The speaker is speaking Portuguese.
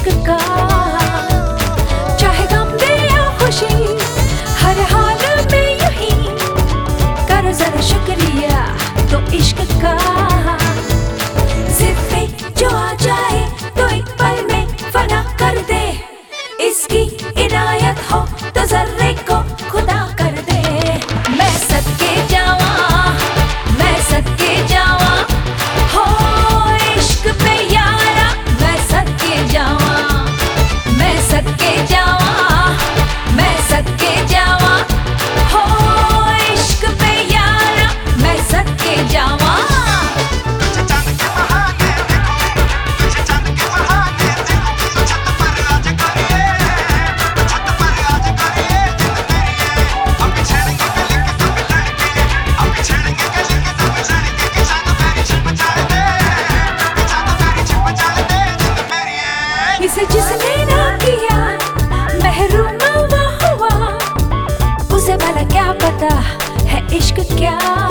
aşkı kal है इश्क क्या?